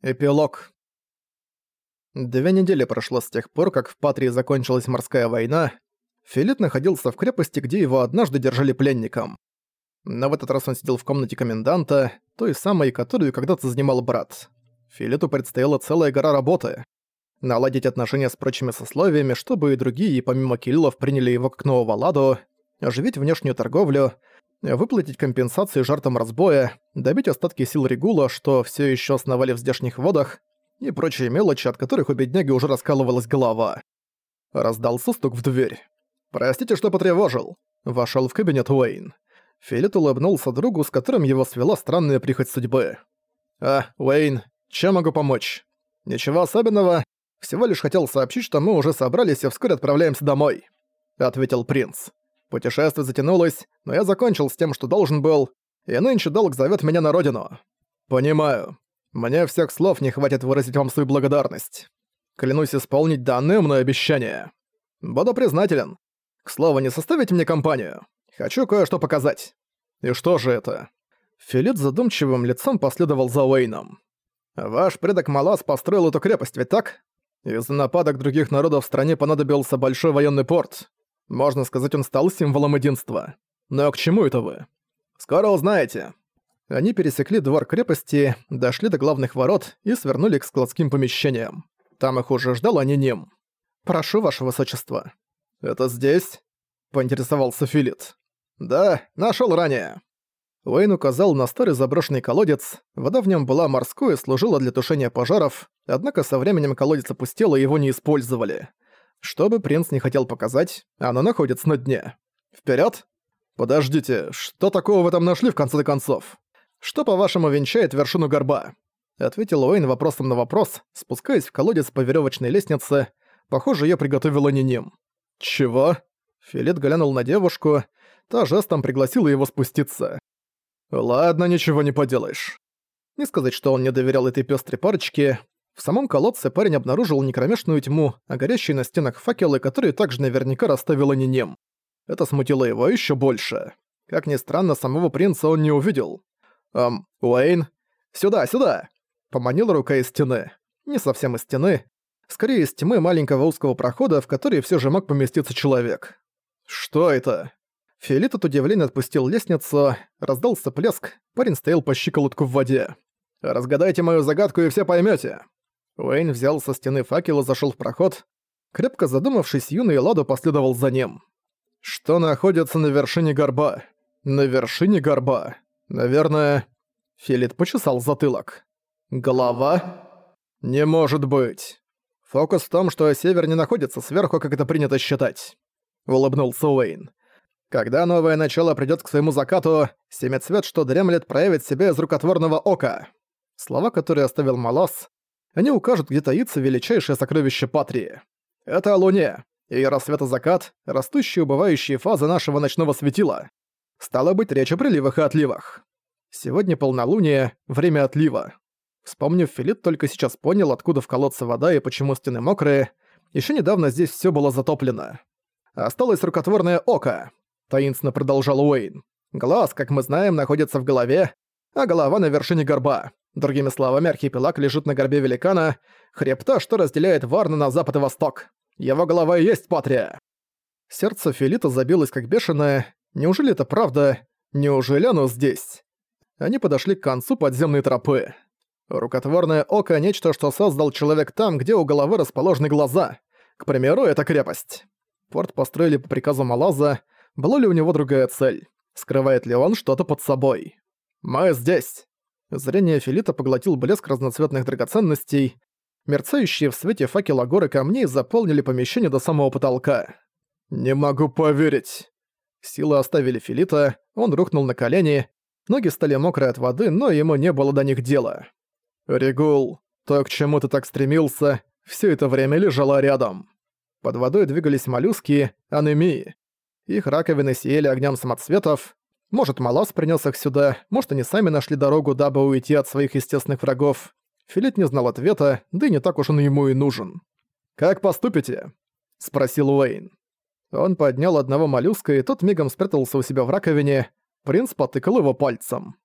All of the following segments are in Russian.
Эпилог. Две недели прошло с тех пор, как в Патрии закончилась морская война. Филит находился в крепости, где его однажды держали пленником. Но в этот раз он сидел в комнате коменданта, той самой, которую когда-то занимал брат. Филиту предстояла целая гора работы. Наладить отношения с прочими сословиями, чтобы и другие, помимо Кириллов, приняли его как нового ладу, оживить внешнюю торговлю — выплатить компенсации жертвам разбоя, добить остатки сил Регула, что все еще основали в здешних водах, и прочие мелочи, от которых у бедняги уже раскалывалась голова. Раздался стук в дверь. «Простите, что потревожил», — вошел в кабинет Уэйн. Филит улыбнулся другу, с которым его свела странная прихоть судьбы. «А, Уэйн, чем могу помочь?» «Ничего особенного. Всего лишь хотел сообщить, что мы уже собрались и вскоре отправляемся домой», — ответил принц. Путешествие затянулось, но я закончил с тем, что должен был, и нынче долг зовет меня на родину. Понимаю. Мне всех слов не хватит выразить вам свою благодарность. Клянусь исполнить данное мной обещание. Буду признателен. К слову, не составите мне компанию. Хочу кое-что показать. И что же это? Филит задумчивым лицом последовал за Уэйном. Ваш предок Малас построил эту крепость, ведь так? Из-за нападок других народов в стране понадобился большой военный порт. Можно сказать, он стал символом единства. Но к чему это вы? Скоро узнаете. Они пересекли двор крепости, дошли до главных ворот и свернули к складским помещениям. Там их уже ждал Аниним. «Прошу, ваше высочество». «Это здесь?» — поинтересовался Филит. «Да, нашел ранее». Уэйн указал на старый заброшенный колодец. Вода в нем была морской и служила для тушения пожаров, однако со временем колодец опустел и его не использовали. Что бы принц не хотел показать, оно находится на дне. Вперед! Подождите, что такого вы там нашли в конце концов? Что, по-вашему, венчает вершину горба? Ответил Уэйн вопросом на вопрос, спускаясь в колодец по веревочной лестнице. Похоже, ее приготовила Ниним. Чего? Филет глянул на девушку, та жестом пригласила его спуститься. Ладно, ничего не поделаешь. Не сказать, что он не доверял этой пестрой парочке, в самом колодце парень обнаружил не кромешную тьму, а горящие на стенах факелы, которые также наверняка расставила Нинем. Это смутило его еще больше. Как ни странно, самого принца он не увидел. «Эм, Уэйн? Сюда, сюда!» Поманила рука из стены. Не совсем из стены. Скорее из тьмы маленького узкого прохода, в который все же мог поместиться человек. «Что это?» Фиолет от удивления отпустил лестницу, раздался плеск, парень стоял по щиколотку в воде. «Разгадайте мою загадку и все поймете. Уэйн взял со стены факел и зашел в проход. Крепко задумавшись, юный Ладо последовал за ним. Что находится на вершине горба? На вершине горба. Наверное... Филит почесал затылок. Голова? Не может быть. Фокус в том, что север не находится сверху, как это принято считать. Улыбнулся Уэйн. Когда новое начало придёт к своему закату, семицвет, что дремлет, проявит себя из рукотворного ока. Слова, которые оставил Малос, они укажут, где таится величайшее сокровище Патрии. Это Луне, ее рассвет и закат, растущие и убывающие фазы нашего ночного светила. Стало быть, речь о приливах и отливах. Сегодня полнолуние, время отлива. Вспомнив Филит, только сейчас понял, откуда в колодце вода и почему стены мокрые. Еще недавно здесь все было затоплено. Осталось рукотворное око, таинственно продолжал Уэйн. Глаз, как мы знаем, находится в голове, а голова на вершине горба. Другими словами, архипелаг лежит на горбе великана, хребта, что разделяет Варну на запад и восток. Его голова и есть Патрия. Сердце Филита забилось как бешеное. Неужели это правда? Неужели оно здесь? Они подошли к концу подземной тропы. Рукотворное око — нечто, что создал человек там, где у головы расположены глаза. К примеру, это крепость. Порт построили по приказу Малаза. Была ли у него другая цель? Скрывает ли он что-то под собой? «Мы здесь!» Зрение Филита поглотил блеск разноцветных драгоценностей. Мерцающие в свете факела горы камней заполнили помещение до самого потолка. «Не могу поверить!» Силы оставили Филита, он рухнул на колени, ноги стали мокрые от воды, но ему не было до них дела. «Регул, то, к чему ты так стремился, все это время лежало рядом». Под водой двигались моллюски, анемии. Их раковины сияли огнем самоцветов, может, Малас принес их сюда, может, они сами нашли дорогу, дабы уйти от своих естественных врагов. Филит не знал ответа, да и не так уж он ему и нужен. «Как поступите?» — спросил Уэйн. Он поднял одного моллюска, и тот мигом спрятался у себя в раковине. Принц потыкал его пальцем.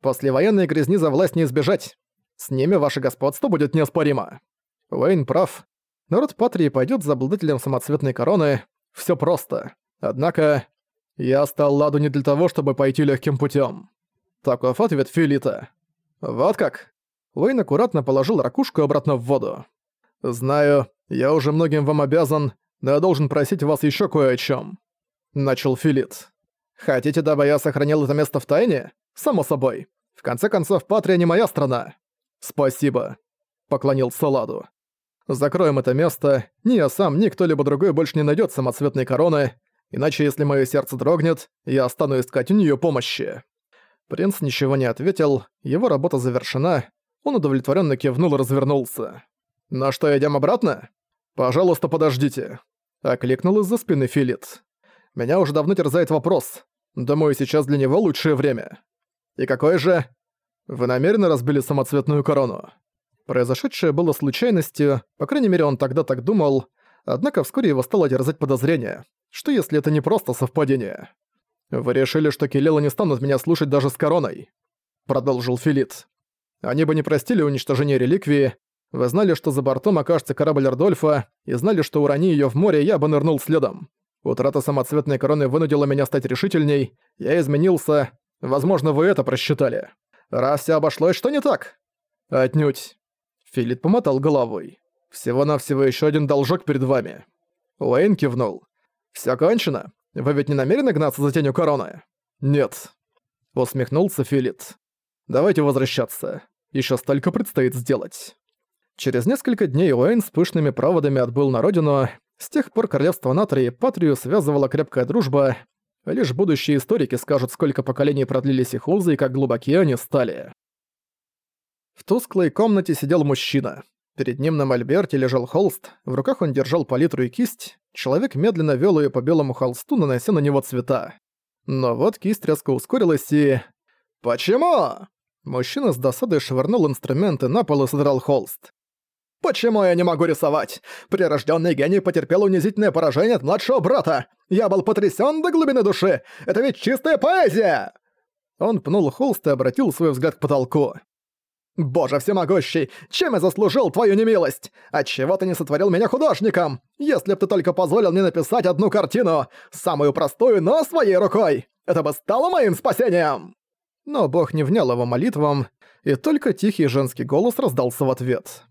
«После военной грязни за власть не избежать. С ними ваше господство будет неоспоримо. Уэйн прав. Народ Патрии пойдет за обладателем самоцветной короны. Все просто. Однако, я стал ладу не для того, чтобы пойти легким путем. Таков ответ Филита. Вот как? Уэйн аккуратно положил ракушку обратно в воду. Знаю, я уже многим вам обязан, но я должен просить вас еще кое о чем. Начал Филит. Хотите, дабы я сохранил это место в тайне? Само собой. В конце концов, Патрия не моя страна. «Спасибо», — поклонился Ладу. «Закроем это место. Ни я сам, ни кто-либо другой больше не найдет самоцветной короны, иначе если мое сердце дрогнет, я стану искать у нее помощи». Принц ничего не ответил, его работа завершена, он удовлетворенно кивнул и развернулся. «На что, идем обратно?» «Пожалуйста, подождите», — окликнул из-за спины Филит. «Меня уже давно терзает вопрос. Думаю, сейчас для него лучшее время». «И какое же?» Вы намеренно разбили самоцветную корону. Произошедшее было случайностью, по крайней мере он тогда так думал, однако вскоре его стало терзать подозрение. Что если это не просто совпадение? «Вы решили, что Келела не станут меня слушать даже с короной?» Продолжил Филит. «Они бы не простили уничтожение реликвии, вы знали, что за бортом окажется корабль Ардольфа, и знали, что урони её в море, я бы нырнул следом. Утрата самоцветной короны вынудила меня стать решительней, я изменился, возможно, вы это просчитали». Раз все обошлось, что не так?» «Отнюдь». Филипп помотал головой. «Всего-навсего еще один должок перед вами». Уэйн кивнул. «Всё кончено? Вы ведь не намерены гнаться за тенью короны?» «Нет». Усмехнулся Филипп. «Давайте возвращаться. Еще столько предстоит сделать». Через несколько дней Уэйн с пышными проводами отбыл на родину. С тех пор королевство Натрии и Патрию связывала крепкая дружба, Лишь будущие историки скажут, сколько поколений продлились их узы и как глубоки они стали. В тусклой комнате сидел мужчина. Перед ним на мольберте лежал холст, в руках он держал палитру и кисть, человек медленно вел ее по белому холсту, нанося на него цвета. Но вот кисть резко ускорилась и... «Почему?» Мужчина с досадой швырнул инструменты на пол и содрал холст. Почему я не могу рисовать? Прирожденный гений потерпел унизительное поражение от младшего брата. Я был потрясен до глубины души. Это ведь чистая поэзия!» Он пнул холст и обратил свой взгляд к потолку. «Боже всемогущий, чем я заслужил твою немилость? Отчего ты не сотворил меня художником? Если б ты только позволил мне написать одну картину, самую простую, но своей рукой, это бы стало моим спасением!» Но бог не внял его молитвам, и только тихий женский голос раздался в ответ.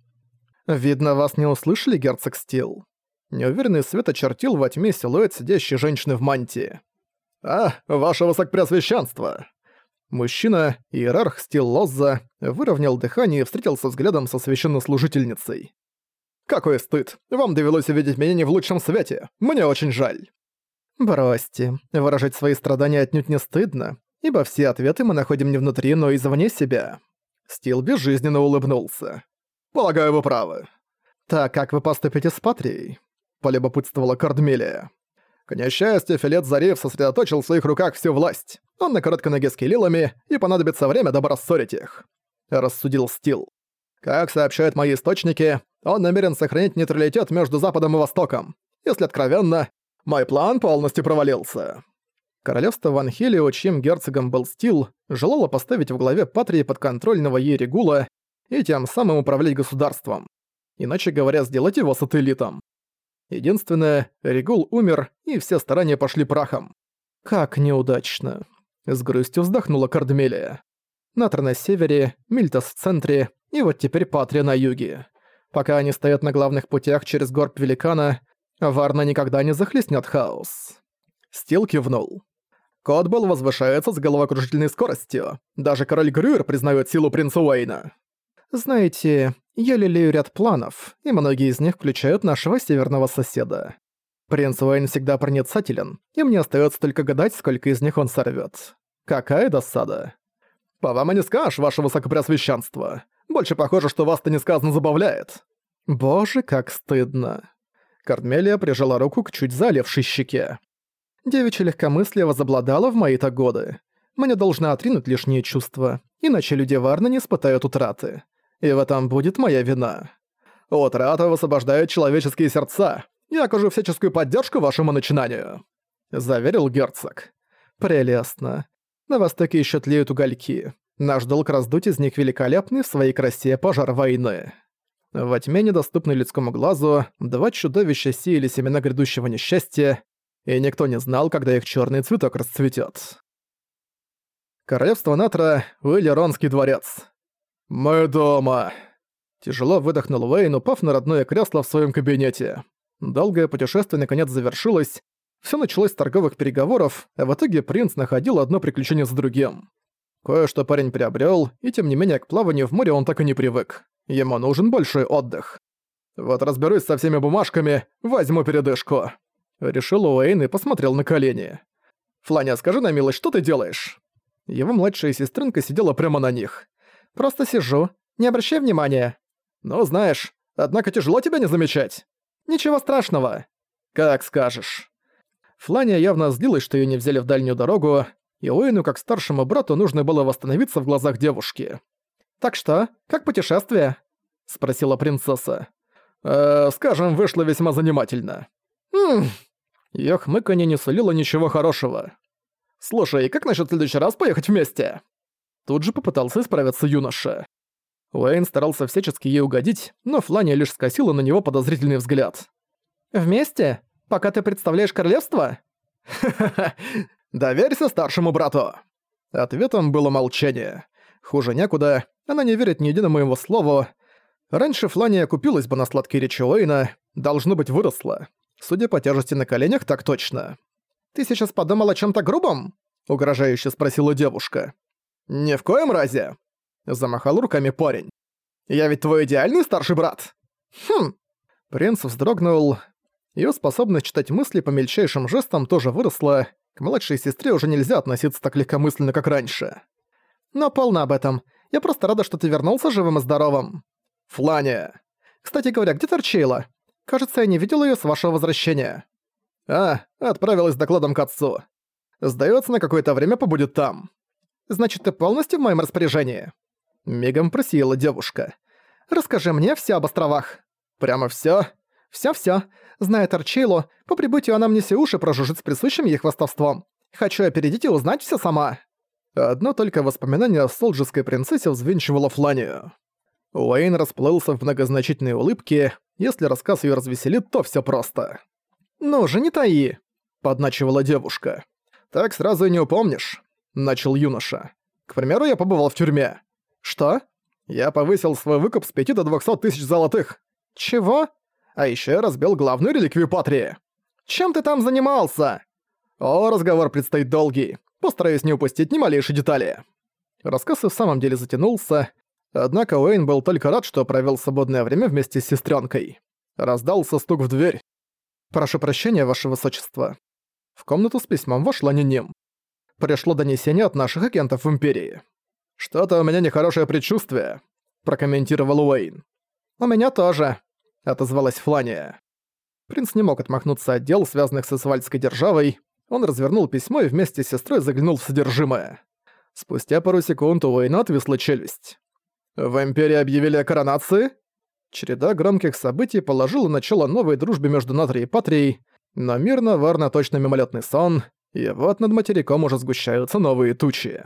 «Видно, вас не услышали, герцог Стил?» Неуверенный свет очертил во тьме силуэт сидящей женщины в мантии. «А, ваше высокопреосвященство!» Мужчина, иерарх Стил Лозза, выровнял дыхание и встретился взглядом со священнослужительницей. «Какой стыд! Вам довелось увидеть меня не в лучшем свете! Мне очень жаль!» «Бросьте, выражать свои страдания отнюдь не стыдно, ибо все ответы мы находим не внутри, но извне себя». Стил безжизненно улыбнулся. «Полагаю, вы правы». «Так как вы поступите с Патрией?» – полюбопытствовала Кардмелия. К несчастью, Филет Зарев сосредоточил в своих руках всю власть. Он на короткой ноге с Келилами, и понадобится время, дабы рассорить их. Рассудил Стил. Как сообщают мои источники, он намерен сохранить нейтралитет между Западом и Востоком. Если откровенно, мой план полностью провалился. Королевство Ван Хелио, чьим герцогом был Стил, желало поставить в главе Патрии подконтрольного ей Регула и тем самым управлять государством. Иначе говоря, сделать его сателлитом. Единственное, Регул умер, и все старания пошли прахом. Как неудачно. С грустью вздохнула Кардмелия. Натр на севере, Мильтас в центре, и вот теперь Патрия на юге. Пока они стоят на главных путях через горб Великана, Варна никогда не захлестнет хаос. Стил кивнул. Котбол возвышается с головокружительной скоростью. Даже король Грюер признает силу принца Уэйна. Знаете, я лелею ряд планов, и многие из них включают нашего северного соседа. Принц Уэйн всегда проницателен, и мне остается только гадать, сколько из них он сорвет. Какая досада. По вам и не скажешь, ваше высокопреосвященство. Больше похоже, что вас-то несказанно забавляет. Боже, как стыдно. Кардмелия прижала руку к чуть залевшей щеке. Девичье легкомыслие возобладало в мои-то годы. Мне должна отринуть лишние чувства, иначе люди Варна не испытают утраты и в этом будет моя вина. Утрата высвобождает человеческие сердца. Я окажу всяческую поддержку вашему начинанию», — заверил герцог. «Прелестно. На востоке еще тлеют угольки. Наш долг раздуть из них великолепный в своей красе пожар войны. Во тьме, недоступной людскому глазу, два чудовища сеяли семена грядущего несчастья, и никто не знал, когда их черный цветок расцветет. Королевство Натра, Уиллеронский дворец. «Мы дома!» Тяжело выдохнул Уэйн, упав на родное кресло в своем кабинете. Долгое путешествие наконец завершилось. Все началось с торговых переговоров, а в итоге принц находил одно приключение за другим. Кое-что парень приобрел, и тем не менее к плаванию в море он так и не привык. Ему нужен большой отдых. «Вот разберусь со всеми бумажками, возьму передышку», — решил Уэйн и посмотрел на колени. «Фланя, скажи на милость, что ты делаешь?» Его младшая сестренка сидела прямо на них. «Просто сижу. Не обращай внимания». «Ну, знаешь, однако тяжело тебя не замечать». «Ничего страшного». «Как скажешь». Флания явно злилась, что её не взяли в дальнюю дорогу, и Уэйну, как старшему брату, нужно было восстановиться в глазах девушки. «Так что, как путешествие?» — спросила принцесса. «Э, скажем, вышло весьма занимательно». «Ммм...» Её хмыканье не сулило ничего хорошего. «Слушай, как насчет следующий раз поехать вместе?» Тут же попытался исправиться юноша. Уэйн старался всячески ей угодить, но Флания лишь скосила на него подозрительный взгляд. «Вместе? Пока ты представляешь королевство?» «Ха-ха-ха, доверься старшему брату!» Ответом было молчание. Хуже некуда, она не верит ни единому его слову. Раньше Флания купилась бы на сладкие речи Уэйна, должно быть, выросла. Судя по тяжести на коленях, так точно. «Ты сейчас подумал о чем то грубом?» — угрожающе спросила девушка. «Ни в коем разе!» — замахал руками парень. «Я ведь твой идеальный старший брат!» «Хм!» Принц вздрогнул. Её способность читать мысли по мельчайшим жестам тоже выросла. К младшей сестре уже нельзя относиться так легкомысленно, как раньше. Но полно об этом. Я просто рада, что ты вернулся живым и здоровым. Флания. Кстати говоря, где Торчейла? Кажется, я не видел её с вашего возвращения. А, отправилась с докладом к отцу. Сдается, на какое-то время побудет там. Значит, ты полностью в моем распоряжении?» Мигом просила девушка. «Расскажи мне все об островах». «Прямо все? Все-все. Зная Торчейлу, по прибытию она мне все уши прожужжит с присущим ей хвастовством. Хочу опередить и узнать все сама». Одно только воспоминание о солджеской принцессе взвинчивало Фланию. Уэйн расплылся в многозначительной улыбке. Если рассказ ее развеселит, то все просто. «Ну же, не таи!» — подначивала девушка. «Так сразу и не упомнишь начал юноша. «К примеру, я побывал в тюрьме». «Что?» «Я повысил свой выкуп с 5 до 200 тысяч золотых». «Чего?» «А ещё я разбил главную реликвию Патрии». «Чем ты там занимался?» «О, разговор предстоит долгий. Постараюсь не упустить ни малейшей детали». Рассказ и в самом деле затянулся, однако Уэйн был только рад, что провел свободное время вместе с сестренкой. Раздался стук в дверь. «Прошу прощения, ваше высочество». В комнату с письмом вошла Ниним пришло донесение от наших агентов в Империи. «Что-то у меня нехорошее предчувствие», — прокомментировал Уэйн. «У меня тоже», — отозвалась Флания. Принц не мог отмахнуться от дел, связанных с Исвальдской державой. Он развернул письмо и вместе с сестрой заглянул в содержимое. Спустя пару секунд у Уэйна отвисла челюсть. «В Империи объявили о коронации?» Череда громких событий положила начало новой дружбе между Натрией и Патрией, но мирно, варно точно мимолетный сон — и вот над материком уже сгущаются новые тучи.